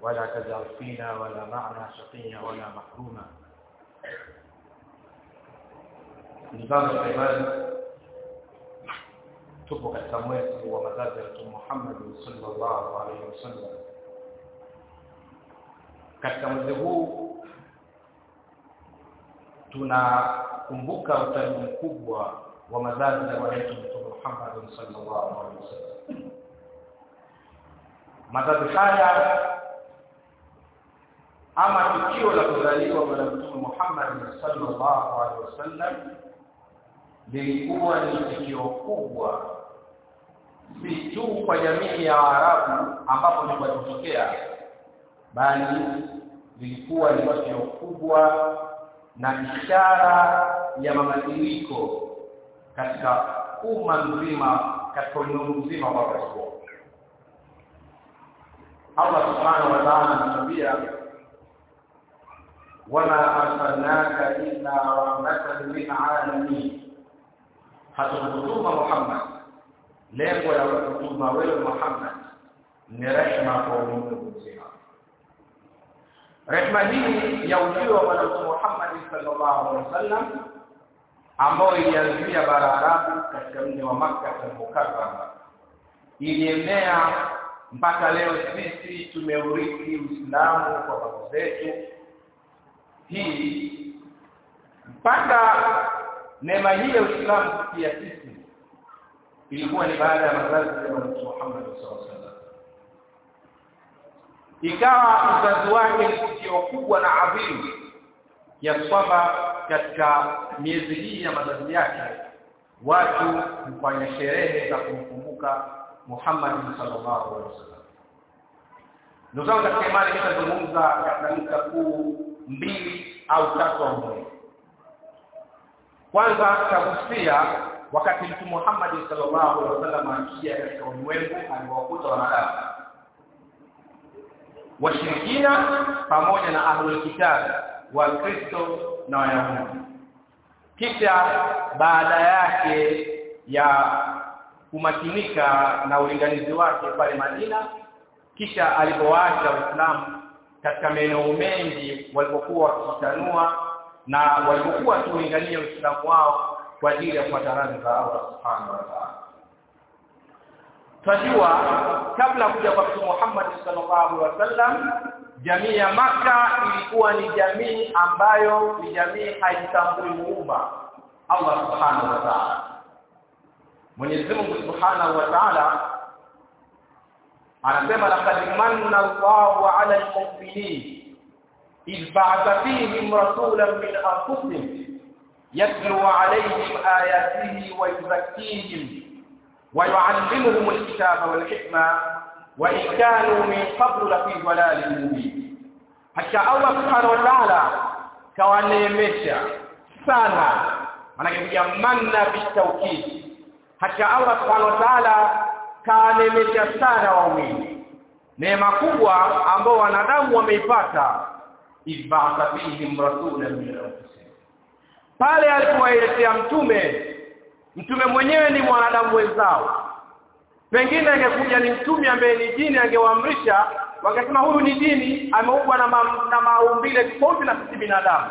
ولا تزال فينا ولا معنا شقيا ولا محروما. نظام العباد تبقى التمويه هو مزاجه محمد صلى الله عليه وسلم. كالتمويه tunakumbuka utani mkubwa wa mazazi ya wetu mtume Muhammad sallallahu mazazi haya ama tukio la kuzaliwa kwa Mtume Muhammad sallallahu alaihi wasallam lilikuwa ni tukio kubwa si tu kwa jamii ya arabu ambapo nilipotokea bali lilikuwa ni tukio kubwa na ishara ya mabadiliko katika umma mzima katika ulimwengu mzima wa huo Allah subhanahu wa ta'ala anatuambia wama arsalnaka illa rahmatan lil alamin hatukutuma Muhammad lengo la kutuma wewe Muhammad ni rehema kwa ulimwengu mzima rehema hii ya ujio wa bwana Muhammad sallallahu alaihi wasallam ambayo ilianzia bara Arabu katika mji wa Makka al-Mukarrama ilienea mpaka leo sisi tumeurithi Uislamu kwa babu zetu. Hii mpaka neema hii ya Uislamu pia sisi ilikuwa ni baada ya mazazi ya Mtume Muhammad sallallahu alaihi wasallam. Ikawa uzazi wake ni kubwa na adhimu ya kwamba katika miezi hii ya mazazi yake. Watu hufanya sherehe za kumkumbuka Muhammad sallallahu alaihi wasallam. Ndugu zangu katika imani nitazungumza katika nukta kuu mbili au tatu au nne. Kwanza tagusia wakati mtume Muhammad sallallahu alaihi wasallam akija katika ulimwengu aliwakuta wanadamu. Washirikina pamoja na ahlul kitabu wa Kristo na Wayahudi. Kisha baada yake ya kumakinika na ulinganizi wake pale Madina kisha alipowaacha Uislamu katika maeneo mengi walipokuwa wakitanua na walipokuwa tuulingania Uislamu wao kwa ajili ya kufuata za Allah Subhanahu wa Ta'ala. Tunajua kabla kuja kwa Mtume Muhammad sallallahu alaihi wasallam jamii ya maka ilikuwa ni jamii ambayo ni jamii haitambui muumba Allah Subhanahu wa Ta'ala. Mwenyezi Mungu Subhanahu wa Ta'ala anasema laqad manna Allahu 'ala al-mu'minin إذ بعث فيهم رسولا من أنفسهم يتلو عليهم آياته ويزكيهم ويعلمهم الكتاب والحكمة وإن كانوا من قبل لفي ضلال مبين حتى الله سبحانه وتعالى kawaneemesha sana manake manna bitawkid hata Allah subhanahu wa ta'ala kaanemesha sana waumini. Neema kubwa ambao wanadamu wameipata ibaka fihim rasulan min anfusihim. Pale alipowailetea mtume mtume mwenyewe ni mwanadamu wenzao. Pengine angekuja ni mtume ambaye ni jini angewaamrisha wakasema huyu ni jini ameumbwa na, ma, na maumbile tofauti na sisi binadamu.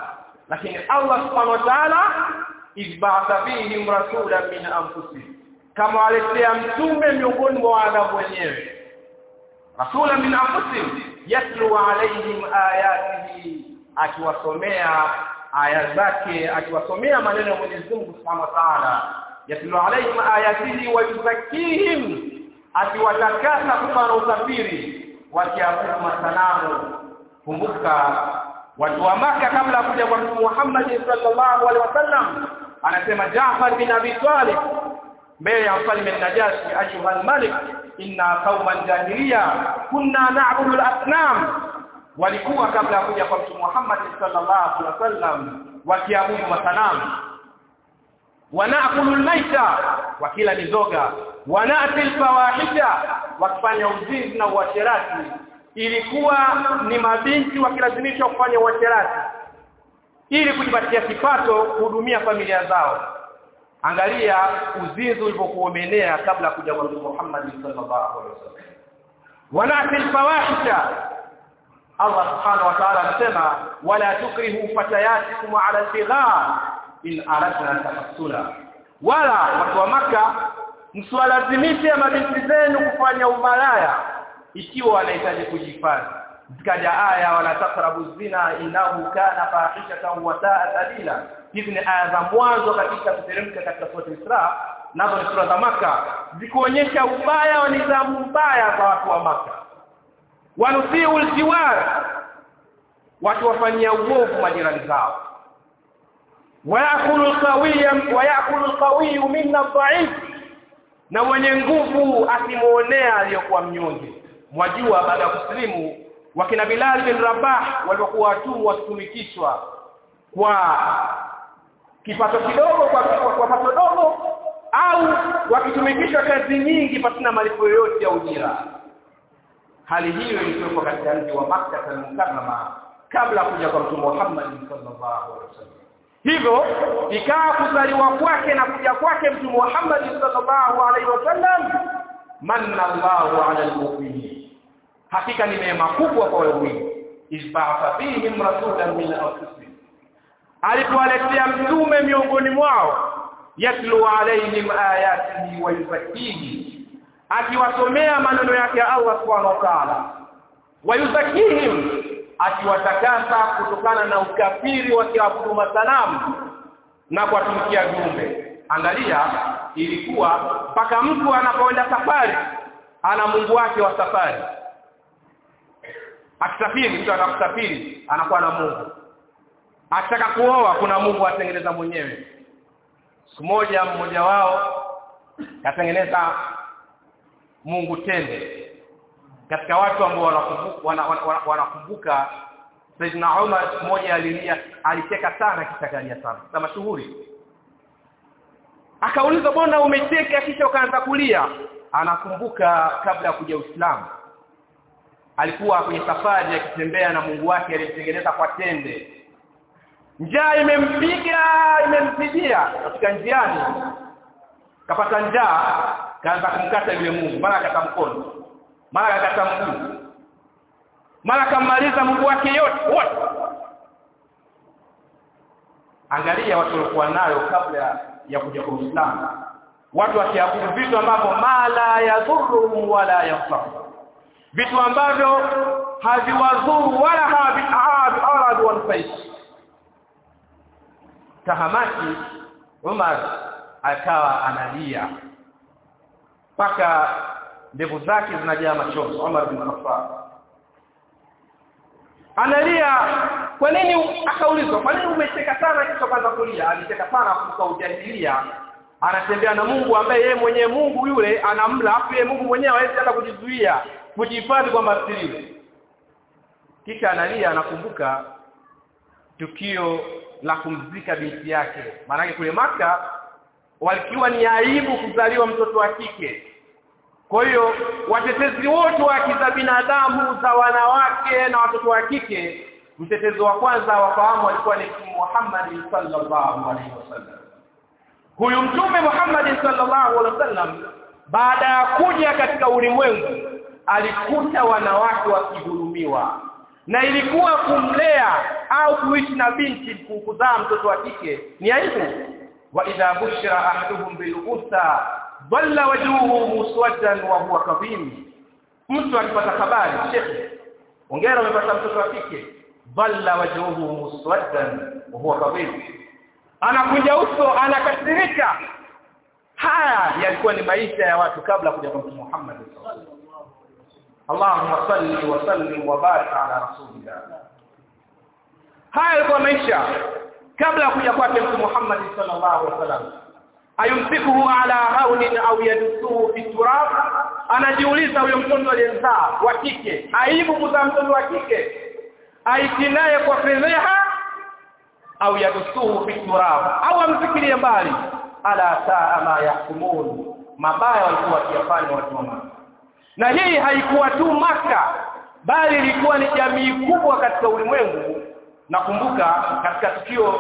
Lakini Allah subhanahu wa ta'ala ibaka fihim rasulan min anfusihim kama waletea mtume miongoni mwa wanadamu wenyewe. Rasula min anfusihim yatlu alaihim ayatihi akiwasomea aya zake akiwasomea maneno ya Mwenyezi Mungu Subhanahu wa Ta'ala. Yatlu alaihim ayatihi wa yuzakkihim akiwatakasa kufanya usafiri wakiabudu masanamu. Kumbuka watu wa maka kabla kuja kwa Muhammad sallallahu alaihi wasallam anasema Jaafar bin Abi Talib mbele ya mfalme Najashi ayuha malik inna qauman jahiliya kunna na'budu al-asnam. Walikuwa kabla ya kuja kwa Mtume Muhammad sallallahu alaihi wasallam wakiabudu masanamu. Wanaakulu al-maita wakila mizoga. Wanaati al-fawahisha wakifanya uzinzi na uasherati. Ilikuwa ni mabinti wakilazimishwa kufanya uasherati ili kujipatia kipato kuhudumia familia zao angalia uzinzi ulivyokuwa umeenea kabla kuja kwa Mtume Muhammad sallallahu alaihi wasallam. Wanaati alfawahisha Allah subhanahu wa ta'ala anasema wala tukrihu fatayatikum ala al-bigha in aradna tahassula wala watu wa maka msiwalazimishe mabinti zenu kufanya umalaya ikiwa wanahitaji kujifanya zikaja aya wala taqrabu zina inahu kana fahishatan wa sa'a sabila hizi ni aya za mwanzo katika kuteremka katika sura Isra nazo ni sura za maka zikuonyesha ubaya wa nidhamu mbaya kwa watu wa maka wanusiu aljiwar watu wafanyia uovu majirani zao. Wayakulu alqawiyya wayakulu alqawiyyu minna dha'if na mwenye nguvu asimuonea aliyokuwa mnyonge. Mwajua baada ya kusilimu wakina Bilal bin Rabah waliokuwa watumwa wakitumikishwa kwa kipato kidogo kwa kwa pato dogo au wakitumikishwa kazi nyingi pasina malipo yoyote ya ujira. Hali hiyo ilikuwa katika mji wa Makka al-Mukarrama kabla kuja kwa Mtume Muhammad sallallahu alaihi wasallam. Hivyo ikawa kuzaliwa kwake na kuja kwake Mtume Muhammad sallallahu alaihi wasallam manna Allahu ala al-mu'minin. Hakika ni neema kubwa kwa waumini isba'atha fihim rasulan min anfusihim alipowaletea mtume miongoni mwao yatlu alaihim ayatihi wa yuzakkihim akiwasomea maneno yake ya Allah subhanahu wa ta'ala. Wa yuzakkihim akiwatakasa kutokana na ukafiri wa kiabudu masanamu na kuwatumikia viumbe. Angalia ilikuwa mpaka mtu anapoenda safari ana Mungu wake wa safari. Akisafiri mtu anakusafiri anakuwa na Mungu akitaka kuoa kuna Mungu atengeneza mwenyewe. Siku moja mmoja wao katengeneza Mungu tende. Katika watu ambao wanakumbuka wana, wana, wana, wanakumbuka Saidina Umar mmoja alilia alicheka sana kisha kalia sana na mashuhuri. Akauliza bwana umecheka kisha ukaanza kulia? Anakumbuka kabla ya kuja Uislamu. Alikuwa kwenye safari akitembea na Mungu wake alimtengeneza kwa tende njaa imempiga imempigia. Katika njiani kapata njaa kaanza kumkata yule Mungu. Mara akata mkono mara akata mguu mara akamaliza Mungu wake yote wote. Angalia watu walikuwa nayo kabla ya kuja kwa Uislamu. Watu wakiabudu vitu ambavyo mala yadhuru wala yanfa'u vitu ambavyo haviwadhuru wala havi wanfaishi tahamaki Umar akawa analia. Mpaka ndevu zake zinajaa machozi Umar bin Khattab. Analia. Kwa nini akaulizwa kwa nini umecheka sana kisha kwanza kulia? Alicheka sana kutoka ujahilia anatembea na Mungu ambaye yeye mwenyewe Mungu yule anamla afu yeye Mungu mwenyewe hawezi hata kujizuia kujihifadhi kwamba asiliwe. Kisha analia anakumbuka tukio la kumzika binti yake. Maana kule maka walikiwa ni aibu kuzaliwa mtoto wa kike. Kwa hiyo watetezi wote wa haki za binadamu za wanawake na watoto wa kike mtetezi wa kwanza wafahamu alikuwa ni Muhammad sallallahu alaihi wasallam. Huyu mtume Muhammad sallallahu alaihi wasallam baada ya kuja katika ulimwengu alikuta wanawake wakidhulumiwa na ilikuwa kumlea au kuishi na binti kuzaa mtoto wa kike. Ni aibu. Wa idha bushira ahaduhum bil unsa dhalla wajhuhu muswaddan wa huwa kadhim. Mtu akipata habari shekhi ongera umepata mtoto wa kike. Dhalla wajuhu muswaddan wa huwa kadhim. Anakuja uso anakasirika. Haya yalikuwa ni maisha ya watu kabla kuja kwa Muhammad Allahumma salli wa sallim wa barik ala rasulillah. Haya yalikuwa maisha kabla ya kuja kwake Mtume Muhammad sallallahu alaihi wasallam. Ayumsikuhu ala haunin au yadusuhu fi turab. Anajiuliza huyo mtoto aliyezaa wa kike aibu kuzaa mtoto wa kike. Aitinaye kwa fedheha au yadusuhu fi turab. Au amfikirie mbali. Ala saa ma yahkumun. Mabaya walikuwa wakiyafanya watu wa Maka na hii haikuwa tu maka bali ilikuwa ni jamii kubwa katika ulimwengu. Nakumbuka katika tukio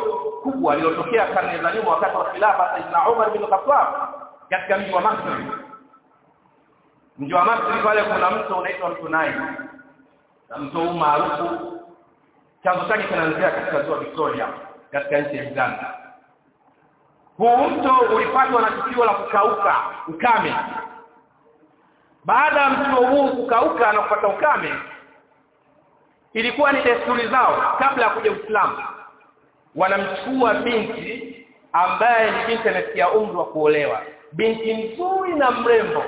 kubwa lililotokea karne za nyuma wakati wa khilafa Sayyidina Umar bin Khattab katika mji wa Makka mji wa Masri pale kuna mto unaitwa mto Nile. Na mto huu maarufu chanzo chake kinaanzia katika ziwa Victoria katika nchi ya Uganda. Huu mto ulipatwa na tukio la kukauka ukame baada ya mto huu kukauka na kupata ukame ilikuwa ni desturi zao kabla ya kuja Uislamu. Wanamchukua binti ambaye ni binti amefikia umri wa kuolewa. Binti nzuri na mrembo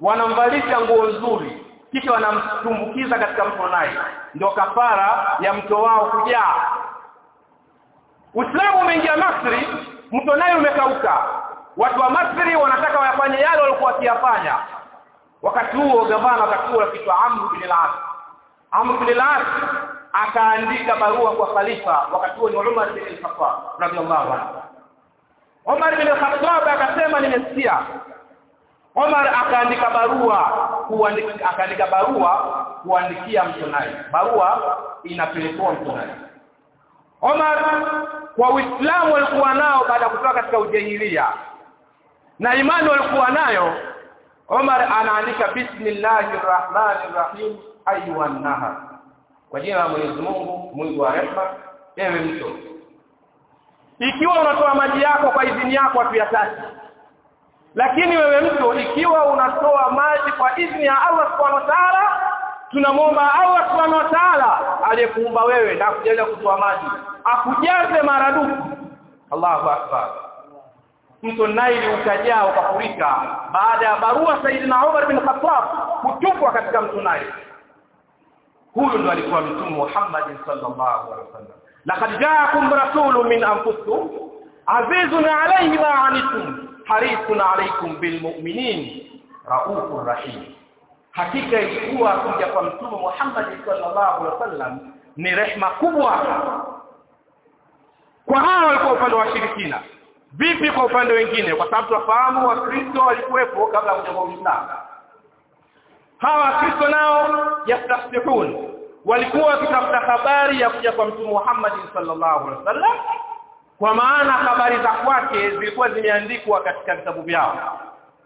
wanamvalisha nguo nzuri kisha wanamtumbukiza katika mto Nile ndio kafara ya mto wao kujaa. Uislamu umeingia Misri mto Nile umekauka. Watu wa Misri wanataka wayafanye yale walikuwa wakiyafanya wakati huo gavana wakati huo akiitwa Amr bin al-As. Amr bin al-As akaandika barua kwa khalifa wakati huo ni Umar bin al-Khattab radiyallahu anhu. Umar bin al-Khattab akasema nimesikia. Omar akaandika barua kuandika akaandika barua kuandikia mtonaji barua inapelekwa mtonaji Omar kwa Uislamu walikuwa nao baada kutoka katika ujahilia na imani walikuwa nayo Omar anaandika bismillahir rahmanir rahim ayuhan nahar. Kwa jina la Mwenyezi Mungu Mungu wa rehema ewe mto ikiwa unatoa maji yako kwa idhini yako atuyataki lakini wewe mtu ikiwa unatoa maji kwa idhini ya Allah subhanahu wa ta'ala tunamwomba Allah subhanahu wa ta'ala aliyekuumba wewe na kujalia kutoa maji. Akujaze maradufu. Allahu akbar mto Nile ukajaa ukafurika. Baada ya barua Saidina Umar bin Khattab kutupwa katika mto Nile. Huyu ndo alikuwa mtume Muhammad sallallahu alaihi wasallam. Laqad ja'akum rasulun min anfusikum azizun alayhi ma anitum harisun alaykum bil mu'minin. Raufur rahim. Hakika ilikuwa kuja kwa mtume Muhammad sallallahu alaihi wasallam ni rehma kubwa kwa hao walikuwa upande wa shirikina vipi kwa upande wengine? Kwa sababu tunafahamu wakristo walikuwepo kabla ya kuja hawa wakristo nao yastafihun walikuwa wakitafuta habari ya kuja kwa mtume Muhammad sallallahu alaihi wasallam kwa maana habari za kwake zilikuwa zimeandikwa katika vitabu vyao.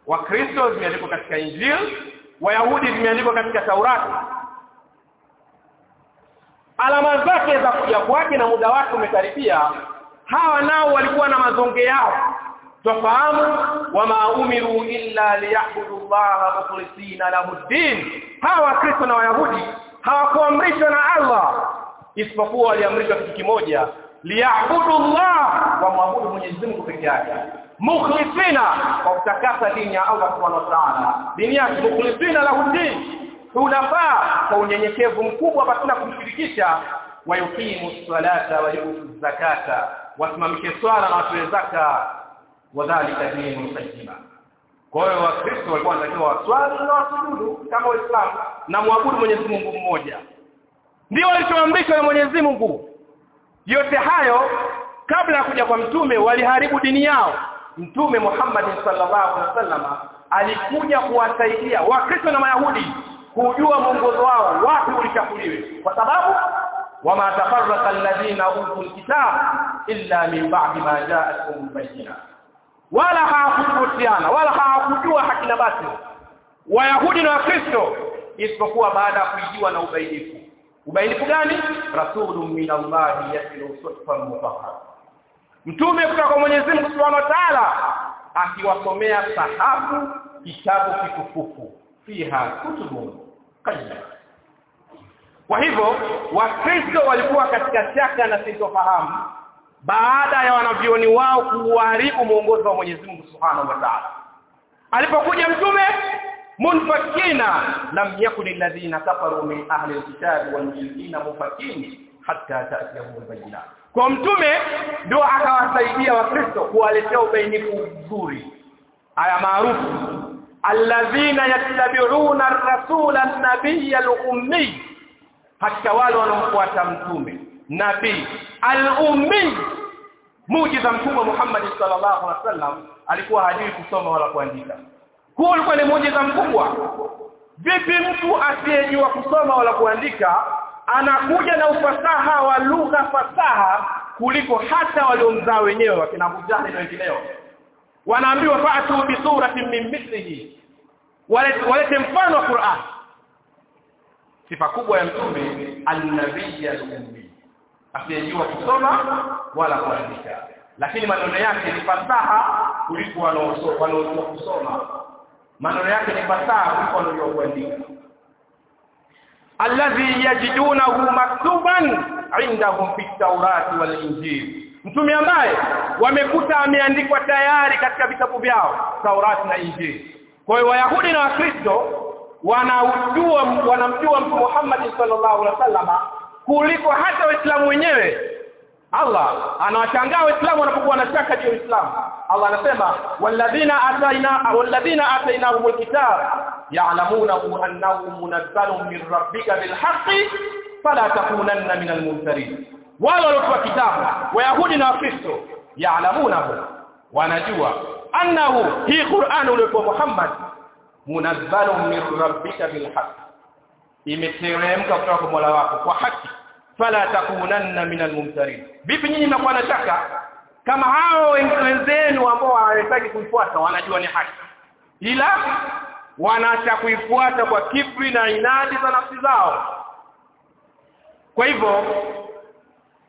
Wakristo zimeandikwa katika injili wayahudi zimeandikwa katika taurati. Alama zake za kuja kwake na muda wake umekaribia hawa nao walikuwa na mazonge yao. Tufahamu wama umiru illa liyabudu Allah mukhlisina lahu din hawa kristo na wayahudi hawakuamrishwa na Allah isipokuwa waliamrishwa kitu kimoja liyabudu Allah wa muabudu Mwenyezi Mungu peke yake. Mukhlisina kwa kutakasa dini ya Allah Subhanahu wa ta'ala. Dini yake mukhlisina lahu din tunafaa kwa unyenyekevu mkubwa pasina kumshirikisha wayuqimu salata wa zakata wasimamishe swala na watoe zaka wadhalika dini qayyima kwa hiyo wakristo walikuwa wanatakiwa waswali na wasujudu kama waislamu na muabudu Mwenyezi Mungu mmoja. Ndio walichoamrishwa na Mwenyezi Mungu. Yote hayo kabla ya kuja kwa mtume waliharibu dini yao. Mtume Muhammad sallallahu alaihi wasallam alikuja kuwasaidia wakristo na mayahudi kujua mwongozo wao wapi ulichafuliwe. Kwa sababu wama tafarraqa alladhina utul kitab illa min ba'di ma ja'atuhum bayyina wala hawakutofautiana wala hawakujua haki na batili wayahudi na wakristo isipokuwa baada ya kuijiwa na ubainifu. Ubainifu gani? Rasulun min Allah yatlu suhfan mutahhar mtume kutoka kwa Mwenyezi Mungu Subhanahu wa Ta'ala akiwasomea sahabu kitabu kitukufu. Fiha kutubun qayyim kwa hivyo wakristo walikuwa katika shaka na sintofahamu baada ya wanavioni wao kuharibu mwongozo wa Mwenyezi Mungu Subhanahu wa Ta'ala. Alipokuja mtume munfakina lam yakun alladhina kafaru min ahli alkitab wal mushrikina mufakin hatta ta'tiyahum albayinat kwa mtume ndio akawasaidia wakristo kuwaletea ubainifu mzuri aya maarufu alladhina yattabi'una ar-rasula an-nabiyya al-ummi hakika wale wanaomfuata mtume nabii al-ummi mujiza mtume Muhammad sallallahu alaihi wasallam alikuwa hajui kusoma wala kuandika. Huo ulikuwa ni muujiza mkubwa. Vipi mtu asiyejua kusoma wala kuandika anakuja na ufasaha wa lugha fasaha kuliko hata waliomzaa wenyewe wakina Jahl na wengineo. Wanaambiwa fa'tu bi suratin min mithlihi. Walete mfano wa Qur'an sifa kubwa ya mtume an-nabiy al-ummi asiyejua kusoma wala kuandika. Lakini maneno yake ni fasaha kuliko wanaojua kusoma. Maneno yake ni fasaha kuliko wanaojua kuandika alladhi yajidunahu maktuban indahum fi tawrati wal injil mtume ambaye wamekuta ameandikwa tayari katika vitabu vyao Taurati na Injili. Kwa hiyo wayahudi na wakristo wanamjua mtume Muhammad sallallahu alaihi wasallam kuliko hata waislamu wenyewe. Allah anawashangaa waislamu wanapokuwa na shaka juu ya Uislamu. Allah anasema walladhina ataina walladhina atainahumul kitab ya'lamuna annahu munazzalun min rabbika bilhaqqi fala takunanna minal mumtarin. Wale waliokuwa kitabu wayahudi na wakristo ya'lamuna wanajua annahu hii Qur'an uliokuwa Muhammad munazzalun min rabbika bil haqq imeteremka kutoka kwa Mola wako kwa haki. Fala takunanna minal mumtarin. Vipi nyinyi mnakuwa na shaka? Kama hao wenzenu ambao hawataki kuifuata wanajua ni haki. Ila wanaacha kuifuata kwa kibri na inadi za nafsi zao. Kwa hivyo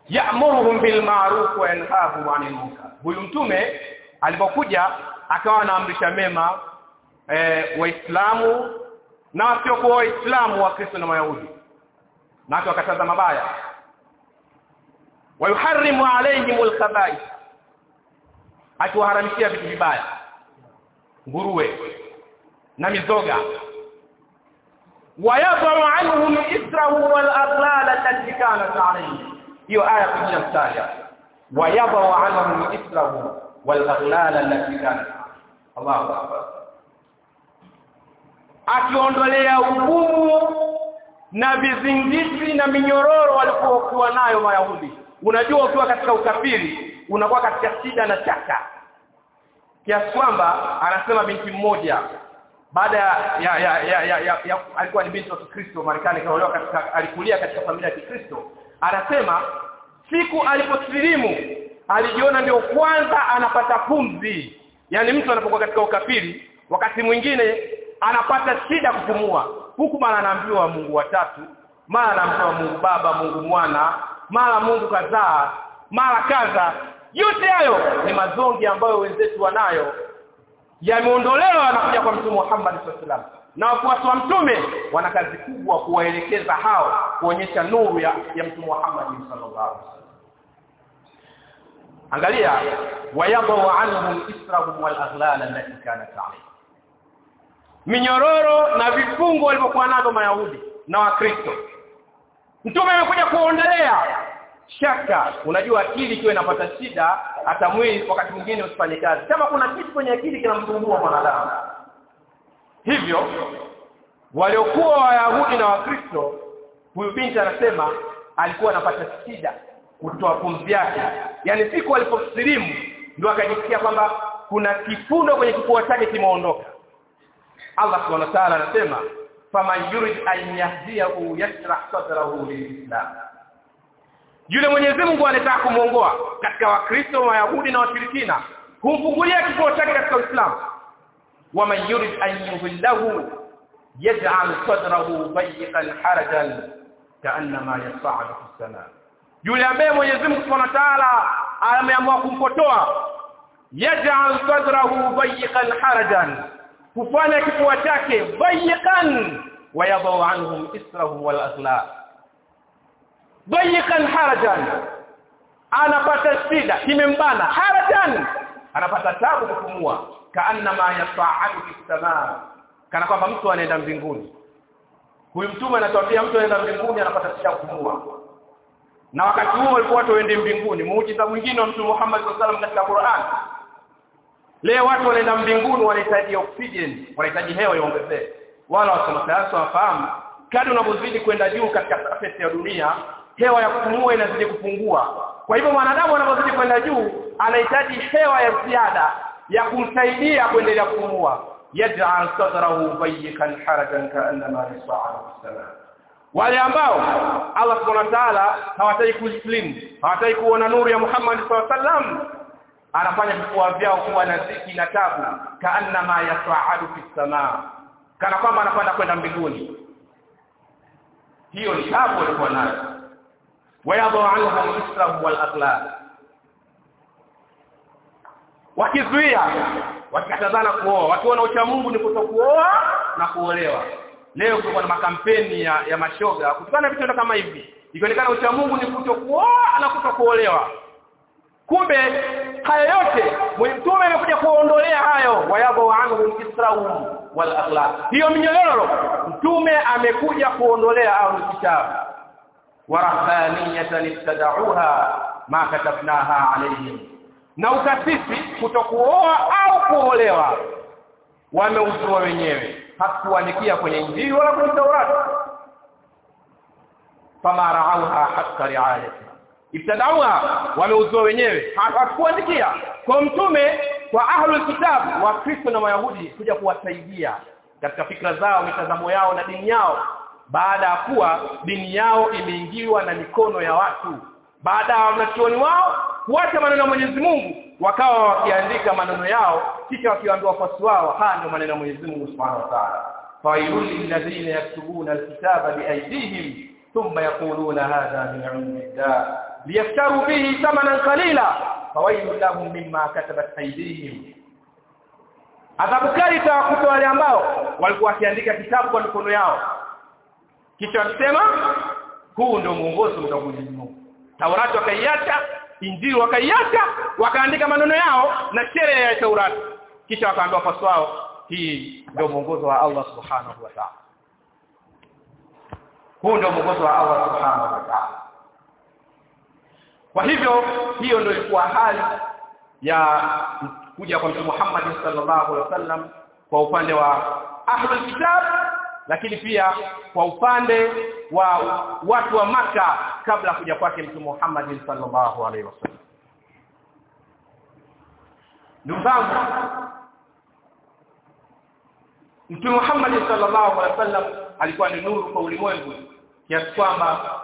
ya'muruhum bil ma'ruf wa yanhahum 'anil munkar. Huyu mtume alipokuja akawa anaamrisha mema e, waislamu na wasiokuwa waislamu wa Kristo na Wayahudi. Na akakataza mabaya. Wayuharrimu alaihim alkhaba'ith. Akiwaharamishia vitu vibaya. Nguruwe na mizoga. Wayadhu anhum israhu wal aghlal allati kanat alayhim. Hiyo aya kujia mstari wayadhu anhum israhu wal aghlal allati kanat Allahu akbar akiondolea ugumu na vizingiti na minyororo walikuwa nayo Wayahudi. Unajua ukiwa katika ukafiri unakuwa katika shida na chaka kiasi kwamba anasema binti mmoja baada ya ya, ya, ya, ya, ya, alikuwa ni binti wa Kristo Marekani kaolewa katika alikulia katika familia ya Kikristo. Anasema siku aliposilimu alijiona ndio kwanza anapata pumzi. Yani mtu anapokuwa katika ukafiri wakati mwingine anapata shida kupumua. Huku mara anaambiwa Mungu watatu mara anaambiwa Mungu Baba Mungu Mwana mara Mungu kadhaa mara kadha yote hayo ni mazongi ambayo wenzetu wanayo. Yameondolewa na kuja kwa mtume Muhammad sallallahu na wafuasi wa mtume wana kazi kubwa kuwaelekeza hao kuonyesha nuru ya, ya mtume Muhammad sallallahu alaihi wasallam. Angalia wayadhu anhum israhum wal aghlal allati kanat alayhim minyororo na vifungo walivyokuwa nazo mayahudi na wakristo. Mtume amekuja kuondolea shaka unajua akili ikiwa inapata shida hata mwili wakati mwingine usifanye kazi. Kama kuna kitu kwenye akili kinamsumbua mwanadamu. Hivyo waliokuwa wayahudi na wakristo huyu binti anasema alikuwa anapata shida kutoa pumzi yake. Yani siku aliposilimu ndio akajisikia kwamba kuna kifundo kwenye kifua chake kimeondoka Allah subhanahu wa ta'ala anasema faman yurid an yahdiyahu yashrah sadrahu lilislam. Yule Mwenyezi Mungu anataka kumuongoa katika wakristo wayahudi na washirikina humfungulia kifua chake katika Uislamu. Waman yurid an yuhillahu yaj'al sadrahu dayyqan harajan ka'annama yas'adu fis samaa yule ambaye Mwenyezi Mungu Subhanahu wa Ta'ala ameamua kumpotoa yaj'al sadrahu dayyqan harajan kufanya kifua chake wa wayadhu anhum israhum wal asla. Dayyqan harajan. Anapata shida kimembana harajan. Anapata tabu kupumua. Kaannama yas'adu fis samaa kana kwamba mtu anaenda mbinguni. Huyu mtume anatuambia mtu anaenda mbinguni anapata shida kupumua. Na wakati huo walikuwa watu waende mbinguni. Muujiza mwingine wa mtume Muhammad sallallahu alaihi wasallam katika Qur'an leo watu wanaenda mbinguni wanahitaji oxygen wanahitaji hewa iongezee wala wasomasayansi wafahamu kadri unavyozidi kwenda juu katika surface ya dunia hewa ya kupumua inazidi kupungua. Kwa hivyo mwanadamu anapozidi kwenda juu anahitaji hewa ya ziada ya kumsaidia kuendelea kupumua. Yaj'al sadrahu bayyikan harajan ka'annama yas'alu fis-samaa. Wale ambao Allah Subhanahu wa ta'ala hawataki kuslimu hawataki kuona nuru ya Muhammad sallallahu alaihi wasallam anafanya vifua vyao kuwa na ziki na tabu kaanna ma yas'adu fi samaa kana kwamba anapanda kwenda mbinguni. Hiyo ni tabu alikuwa nayo. Wayadhu anhum islam wal akhlaq wakizuia wakikatazana kuoa wakiona ucha Mungu ni kutokuoa na kuolewa. Leo kulikuwa na makampeni ya, ya mashoga kutokana na vitendo kama hivi. Ikionekana ucha Mungu ni kutokuoa na kutokuolewa kumbe haya yote mtume amekuja kuondolea hayo wayadhu anhum israhum wal akhlaq. Hiyo minyororo mtume amekuja kuondolea au kitabu. Warahbaniyatan ibtada'uha ma katabnaha alayhim. Na ukasisi kutokuoa au kuolewa. Wameuzua wenyewe. Hakuandikia kwenye injili wala kwenye taurati fama ra'awha hatta ri'ayati ibtadauha wameuzua wenyewe. Hakuandikia. Kwa mtume kwa ahlul kitab wa Kristo na Wayahudi kuja kuwasaidia katika fikra zao mitazamo yao na dini yao. Baada ya kuwa dini yao imeingiwa na mikono ya watu. Baada ya wanachuoni wao kuacha maneno ya Mwenyezi Mungu wakawa wakiandika maneno yao kisha wakiwaambia wafuasi wao haya ndio maneno ya Mwenyezi Mungu Subhanahu wa Ta'ala. Fawailul lilladhina yaktubuna alkitaba biaydihim thumma yaquluna hadha min 'indillah liyaftaru bihi thamanan qalila fawailul lahum mimma katabat aydihim. Adhabu kali itawakuta wale ambao walikuwa wakiandika kitabu kwa mikono yao. Kisha wakisema huu ndio mwongozo kutoka Mungu. Taurati wakaiacha Injili wakaiacha wakaandika maneno yao na sheria ya Taurati. Kisha wakaambia wafuasi wao hii ndio mwongozo wa Allah Subhanahu wa Ta'ala. Huu ndio mwongozo wa Allah Subhanahu wa Ta'ala kwa hivyo hiyo ndio ilikuwa hali ya kuja kwa Mtume Muhammad sallallahu alaihi wasallam kwa upande wa ahlul kitab lakini pia kwa upande wa watu wa maka kabla kuja kwake Mtume Muhammad sallallahu alaihi wasallam. Ndugu Mtume Muhammad sallallahu alaihi wasallam alikuwa ni nuru kwa ulimwengu kiasi kwamba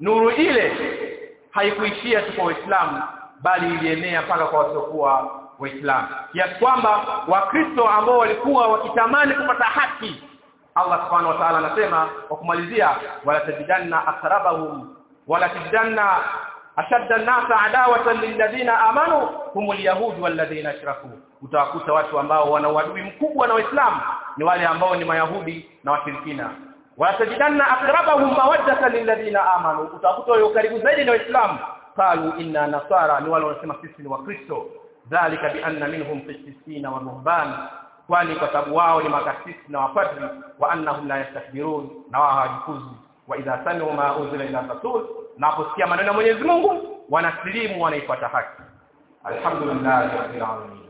nuru ile haikuishia tu kwa Waislamu bali ilienea mpaka kwa wasiokuwa Waislamu. Kiasi kwamba Wakristo ambao walikuwa wakitamani kupata haki Allah subhanahu wa ta'ala anasema kwa kumalizia wala tajidanna aqrabahum wala tajidanna ashadda an-nasa adawatan lilladhina amanu humul yahud walladhina ashraku. Utawakuta watu ambao wana uadui mkubwa na waislamu ni wale ambao ni mayahudi na washirikina wala tajidanna aqrabahum mawaddatan lilladhina amanu. Utakuta wao karibu zaidi na waislamu. Qalu inna nasara ni wale wanasema sisi ni wakristo. Dhalika bi anna minhum qissina wa ruhban kwani kwa sababu wao ni makasisi na wapadri wa annahum la yastakbirun na wao hawajikuzi wa idha sami'u ma unzila ila rasul na kusikia maneno ya Mwenyezi Mungu wanasilimu wanaifuata haki. Alhamdulillah rabbil alamin